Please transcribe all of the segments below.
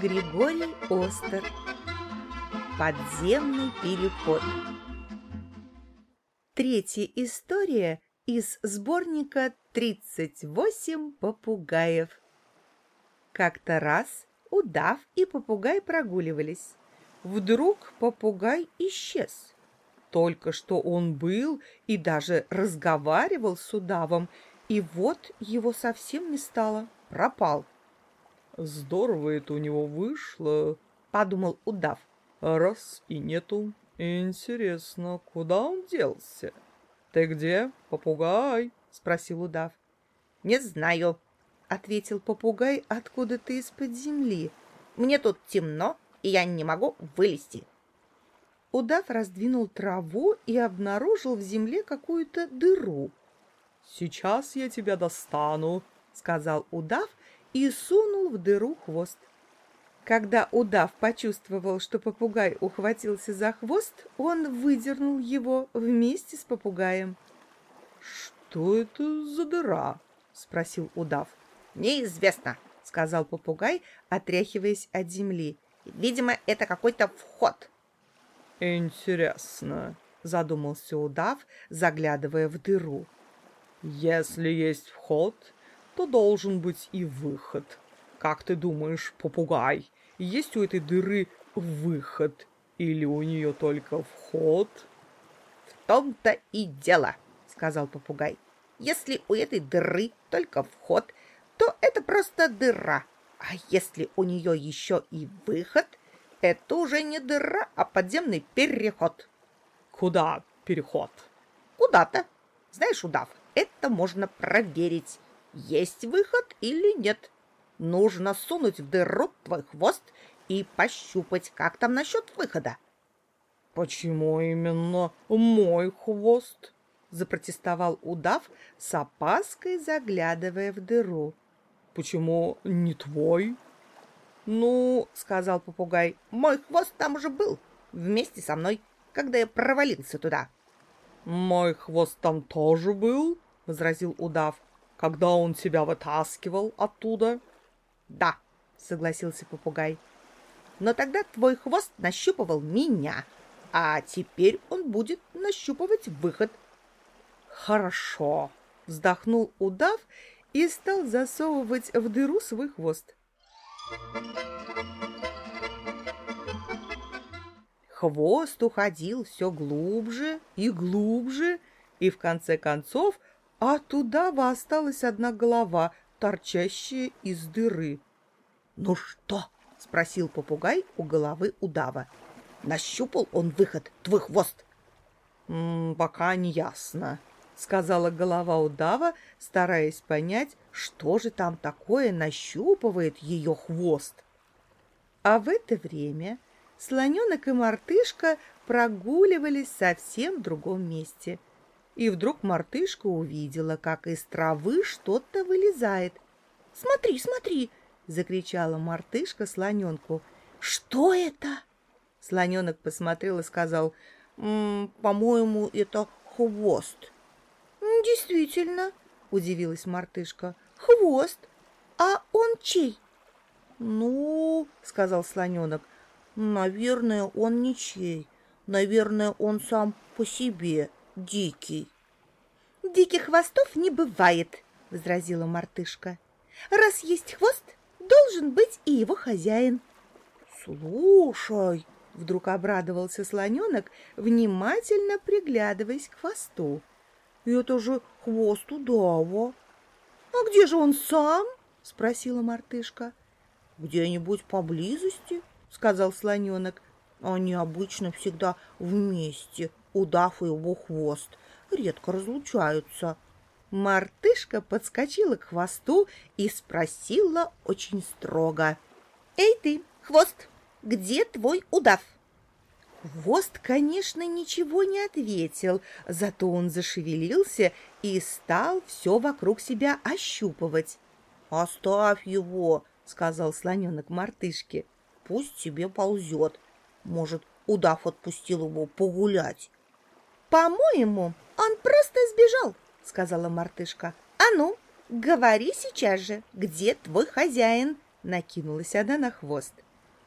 Григорий Остер Подземный переход Третья история из сборника «38 попугаев». Как-то раз удав и попугай прогуливались. Вдруг попугай исчез. Только что он был и даже разговаривал с удавом, и вот его совсем не стало, пропал. «Здорово это у него вышло», — подумал удав. «Раз и нету. Интересно, куда он делся?» «Ты где, попугай?» — спросил удав. «Не знаю», — ответил попугай откуда-то из-под земли. «Мне тут темно, и я не могу вылезти». Удав раздвинул траву и обнаружил в земле какую-то дыру. «Сейчас я тебя достану», — сказал удав и сунул в дыру хвост. Когда удав почувствовал, что попугай ухватился за хвост, он выдернул его вместе с попугаем. «Что это за дыра?» — спросил удав. «Неизвестно», — сказал попугай, отряхиваясь от земли. «Видимо, это какой-то вход». «Интересно», — задумался удав, заглядывая в дыру. «Если есть вход, то должен быть и выход. Как ты думаешь, попугай, есть у этой дыры выход или у нее только вход?» «В том-то и дело», — сказал попугай. «Если у этой дыры только вход, то это просто дыра. А если у нее еще и выход — это уже не дыра, а подземный переход. Куда переход? Куда-то. Знаешь, удав, это можно проверить, есть выход или нет. Нужно сунуть в дыру твой хвост и пощупать, как там насчет выхода. Почему именно мой хвост? Запротестовал удав с опаской, заглядывая в дыру. Почему не твой? «Ну, — сказал попугай, — мой хвост там уже был, вместе со мной, когда я провалился туда». «Мой хвост там тоже был?» — возразил удав. «Когда он тебя вытаскивал оттуда?» «Да», — согласился попугай. «Но тогда твой хвост нащупывал меня, а теперь он будет нащупывать выход». «Хорошо», — вздохнул удав и стал засовывать в дыру свой хвост. Хвост уходил все глубже и глубже, и в конце концов оттуда осталась одна голова, торчащая из дыры. «Ну что?» — спросил попугай у головы удава. «Нащупал он выход, твой хвост?» «Пока не ясно», — сказала голова удава, стараясь понять, что же там такое нащупывает ее хвост. А в это время слоненок и мартышка прогуливались совсем в другом месте. И вдруг мартышка увидела, как из травы что-то вылезает. «Смотри, смотри!» — закричала мартышка слоненку. «Что это?» Слоненок посмотрел и сказал, «По-моему, это хвост». «Действительно», — удивилась мартышка, — «хвост. А он чей?» «Ну, — сказал слоненок, — наверное, он ничей. Наверное, он сам по себе дикий». «Диких хвостов не бывает», — возразила мартышка. «Раз есть хвост, должен быть и его хозяин». «Слушай», — вдруг обрадовался слоненок, внимательно приглядываясь к хвосту. Это же хвост удава. А где же он сам? Спросила мартышка. Где-нибудь поблизости, сказал слоненок. Они обычно всегда вместе, удав и его хвост. Редко разлучаются. Мартышка подскочила к хвосту и спросила очень строго. «Эй ты, хвост, где твой удав?» Хвост, конечно, ничего не ответил, зато он зашевелился и стал все вокруг себя ощупывать. «Оставь его», — сказал слоненок мартышке. «Пусть себе ползет. Может, удав отпустил его погулять». «По-моему, он просто сбежал», — сказала мартышка. «А ну, говори сейчас же, где твой хозяин? Накинулась она на хвост.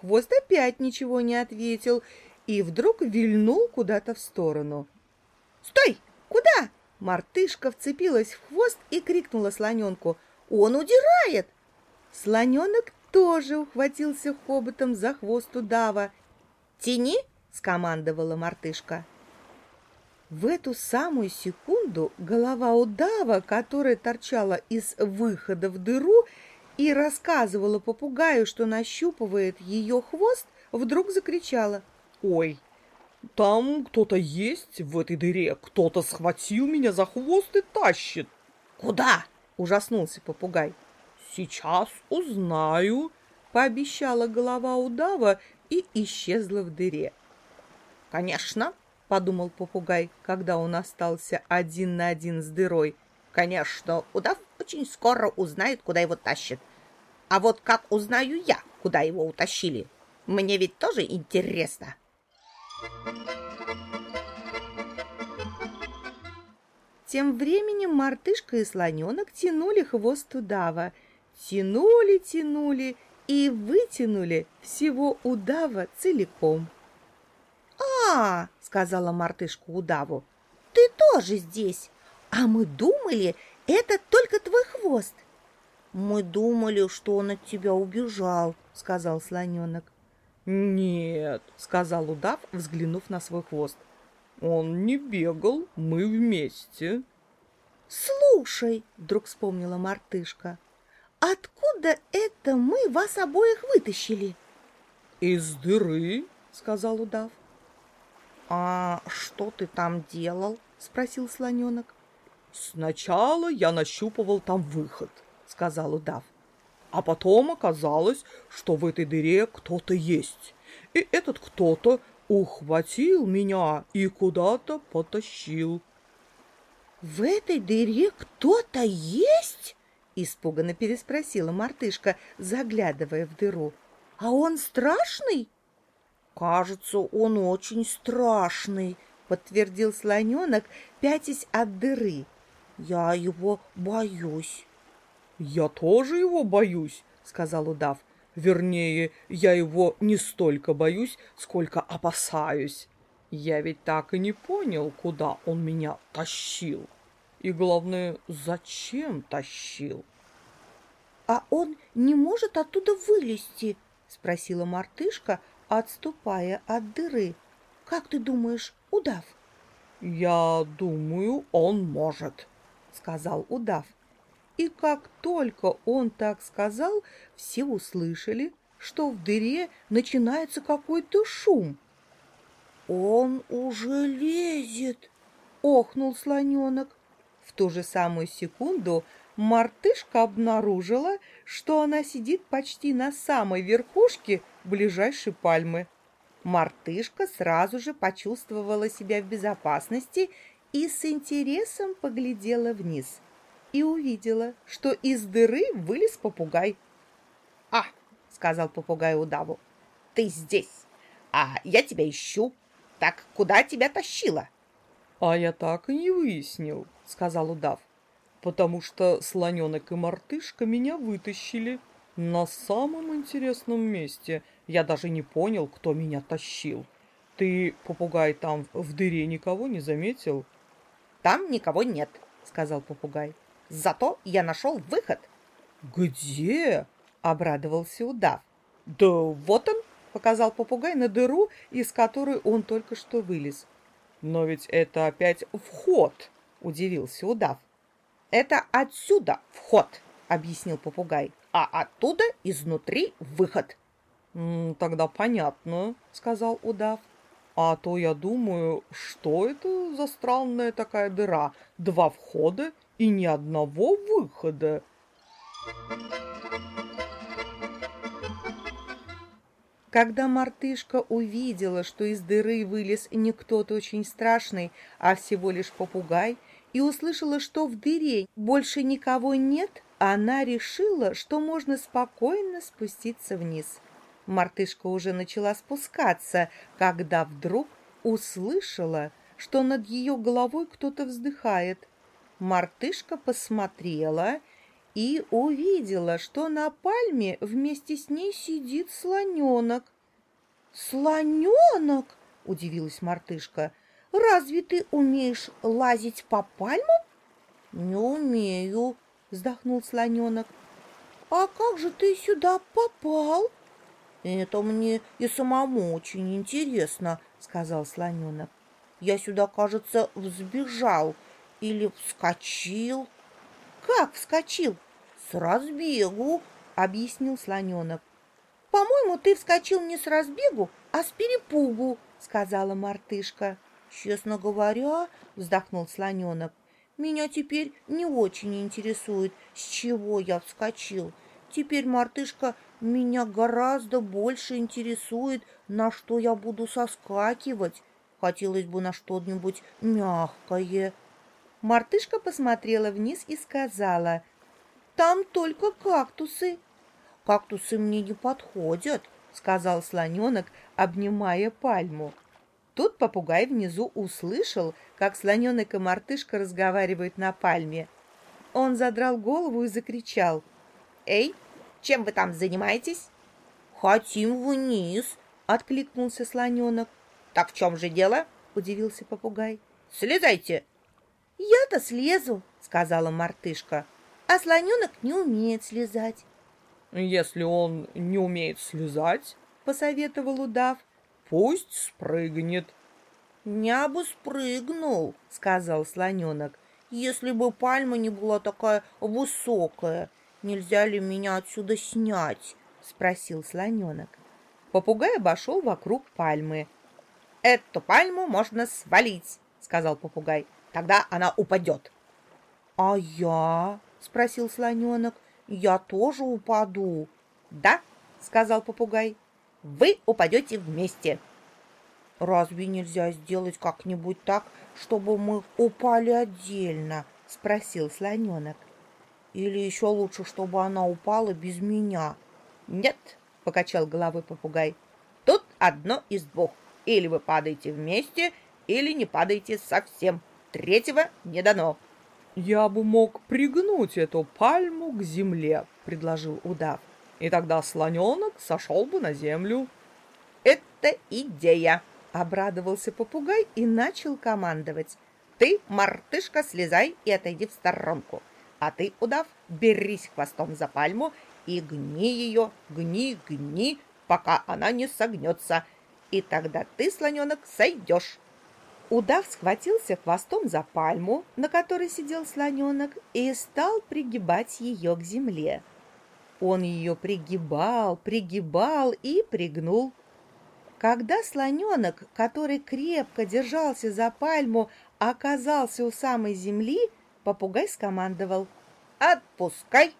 Хвост опять ничего не ответил и вдруг вильнул куда-то в сторону. «Стой! Куда?» Мартышка вцепилась в хвост и крикнула слоненку. «Он удирает!» Слоненок тоже ухватился хоботом за хвост удава. «Тяни!» — скомандовала мартышка. В эту самую секунду голова удава, которая торчала из выхода в дыру и рассказывала попугаю, что нащупывает ее хвост, вдруг закричала. «Ой, там кто-то есть в этой дыре, кто-то схватил меня за хвост и тащит». «Куда?» — ужаснулся попугай. «Сейчас узнаю», — пообещала голова удава и исчезла в дыре. «Конечно», — подумал попугай, когда он остался один на один с дырой. «Конечно, удав очень скоро узнает, куда его тащат. А вот как узнаю я, куда его утащили? Мне ведь тоже интересно». Тем временем мартышка и слоненок тянули хвост удава. Тянули, тянули и вытянули всего удава целиком. «А, — сказала мартышка удаву, — ты тоже здесь, а мы думали, это только твой хвост». «Мы думали, что он от тебя убежал», — сказал слоненок. «Нет», — сказал удав, взглянув на свой хвост. «Он не бегал, мы вместе». «Слушай», — вдруг вспомнила мартышка, Откуда это мы вас обоих вытащили? Из дыры, сказал удав. А что ты там делал? спросил слоненок. Сначала я нащупывал там выход, сказал удав. А потом оказалось, что в этой дыре кто-то есть. И этот кто-то ухватил меня и куда-то потащил. В этой дыре кто-то есть? Испуганно переспросила мартышка, заглядывая в дыру. «А он страшный?» «Кажется, он очень страшный», — подтвердил слоненок, пятясь от дыры. «Я его боюсь». «Я тоже его боюсь», — сказал удав. «Вернее, я его не столько боюсь, сколько опасаюсь. Я ведь так и не понял, куда он меня тащил». И главное, зачем тащил? — А он не может оттуда вылезти? — спросила мартышка, отступая от дыры. — Как ты думаешь, удав? — Я думаю, он может, — сказал удав. И как только он так сказал, все услышали, что в дыре начинается какой-то шум. «Он уже лезет!» — охнул слоненок. В ту же самую секунду мартышка обнаружила, что она сидит почти на самой верхушке ближайшей пальмы. Мартышка сразу же почувствовала себя в безопасности и с интересом поглядела вниз и увидела, что из дыры вылез попугай. «А!» — сказал попугай удаву. «Ты здесь, а я тебя ищу. Так куда тебя тащила?» «А я так и не выяснил», — сказал удав, «потому что слоненок и мартышка меня вытащили на самом интересном месте. Я даже не понял, кто меня тащил. Ты, попугай, там в дыре никого не заметил?» «Там никого нет», — сказал попугай. «Зато я нашел выход». «Где?» — обрадовался удав. «Да вот он», — показал попугай на дыру, из которой он только что вылез. Но ведь это опять вход, удивился удав. Это отсюда вход, объяснил попугай, а оттуда изнутри выход. Тогда понятно, сказал удав. А то я думаю, что это за странная такая дыра? Два входа и ни одного выхода. Когда мартышка увидела, что из дыры вылез не кто-то очень страшный, а всего лишь попугай, и услышала, что в дыре больше никого нет, она решила, что можно спокойно спуститься вниз. Мартышка уже начала спускаться, когда вдруг услышала, что над ее головой кто-то вздыхает. Мартышка посмотрела и увидела, что на пальме вместе с ней сидит слоненок. «Слоненок?» — удивилась мартышка. «Разве ты умеешь лазить по пальмам?» «Не умею», — вздохнул слоненок. «А как же ты сюда попал?» «Это мне и самому очень интересно», — сказал слоненок. «Я сюда, кажется, взбежал или вскочил». «Как вскочил?» «С разбегу», — объяснил слоненок. «По-моему, ты вскочил не с разбегу, а с перепугу», — сказала мартышка. «Честно говоря», — вздохнул слоненок, меня теперь не очень интересует, с чего я вскочил. Теперь, мартышка, меня гораздо больше интересует, на что я буду соскакивать. Хотелось бы на что-нибудь мягкое. Мартышка посмотрела вниз и сказала, «Там только кактусы». «Кактусы мне не подходят», — сказал слоненок, обнимая пальму. Тут попугай внизу услышал, как слоненок и мартышка разговаривают на пальме. Он задрал голову и закричал. «Эй, чем вы там занимаетесь?» «Хотим вниз», — откликнулся слоненок. «Так в чем же дело?» — удивился попугай. «Слезайте!» «Я-то слезу», — сказала мартышка, «а слоненок не умеет слезать». «Если он не умеет слезать», — посоветовал удав, Пусть спрыгнет. «Я бы спрыгнул», — сказал слоненок, «если бы пальма не была такая высокая. Нельзя ли меня отсюда снять?» — спросил слоненок. Попугай обошел вокруг пальмы. «Эту пальму можно свалить», — сказал попугай. «Тогда она упадет». «А я?» — спросил слоненок. «Я тоже упаду». «Да», — сказал попугай вы упадете вместе. Разве нельзя сделать как-нибудь так, чтобы мы упали отдельно? Спросил слоненок. Или еще лучше, чтобы она упала без меня? Нет, покачал головой попугай. Тут одно из двух. Или вы падаете вместе, или не падаете совсем. Третьего не дано. Я бы мог пригнуть эту пальму к земле, предложил удав и тогда слоненок сошел бы на землю. «Это идея!» — обрадовался попугай и начал командовать. «Ты, мартышка, слезай и отойди в сторонку. А ты, удав, берись хвостом за пальму и гни ее, гни, гни, пока она не согнется. И тогда ты, слоненок, сойдешь». Удав схватился хвостом за пальму, на которой сидел слоненок, и стал пригибать ее к земле. Он ее пригибал, пригибал и пригнул. Когда слоненок, который крепко держался за пальму, оказался у самой земли, попугай скомандовал «Отпускай!».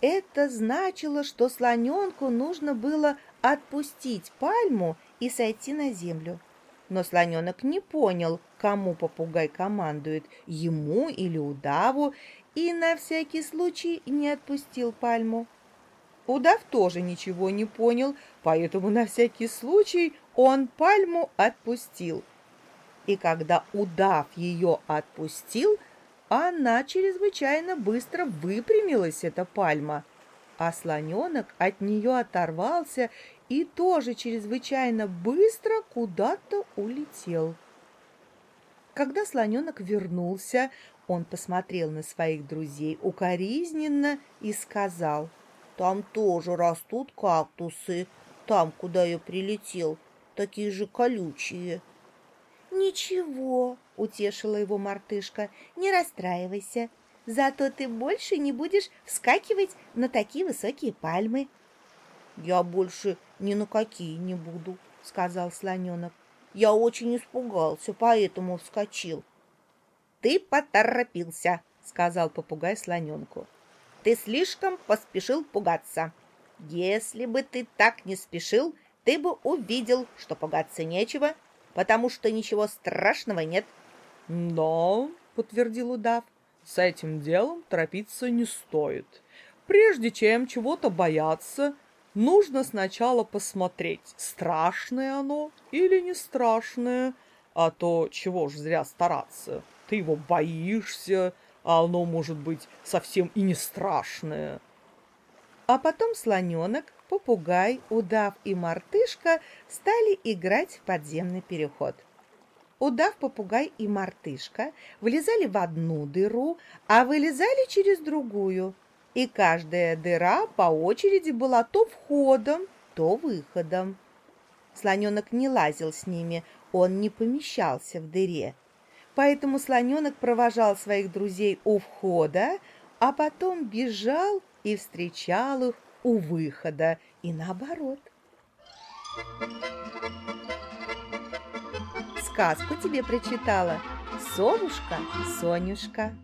Это значило, что слоненку нужно было отпустить пальму и сойти на землю. Но слоненок не понял, кому попугай командует, ему или удаву, и на всякий случай не отпустил пальму. Удав тоже ничего не понял, поэтому на всякий случай он пальму отпустил. И когда удав ее отпустил, она чрезвычайно быстро выпрямилась, эта пальма, а слоненок от нее оторвался и тоже чрезвычайно быстро куда-то улетел. Когда слоненок вернулся, он посмотрел на своих друзей укоризненно и сказал — там тоже растут кактусы. Там, куда я прилетел, такие же колючие. Ничего, утешила его мартышка, не расстраивайся. Зато ты больше не будешь вскакивать на такие высокие пальмы. Я больше ни на какие не буду, сказал слоненок. Я очень испугался, поэтому вскочил. Ты поторопился, сказал попугай слоненку. Ты слишком поспешил пугаться. Если бы ты так не спешил, ты бы увидел, что пугаться нечего, потому что ничего страшного нет. — Да, — подтвердил удав, — с этим делом торопиться не стоит. Прежде чем чего-то бояться, нужно сначала посмотреть, страшное оно или не страшное, а то чего ж зря стараться. Ты его боишься, а оно может быть совсем и не страшное. А потом слоненок, попугай, удав и мартышка стали играть в подземный переход. Удав, попугай и мартышка влезали в одну дыру, а вылезали через другую. И каждая дыра по очереди была то входом, то выходом. Слоненок не лазил с ними, он не помещался в дыре. Поэтому слоненок провожал своих друзей у входа, а потом бежал и встречал их у выхода, и наоборот. Сказку тебе прочитала совушка Сонюшка.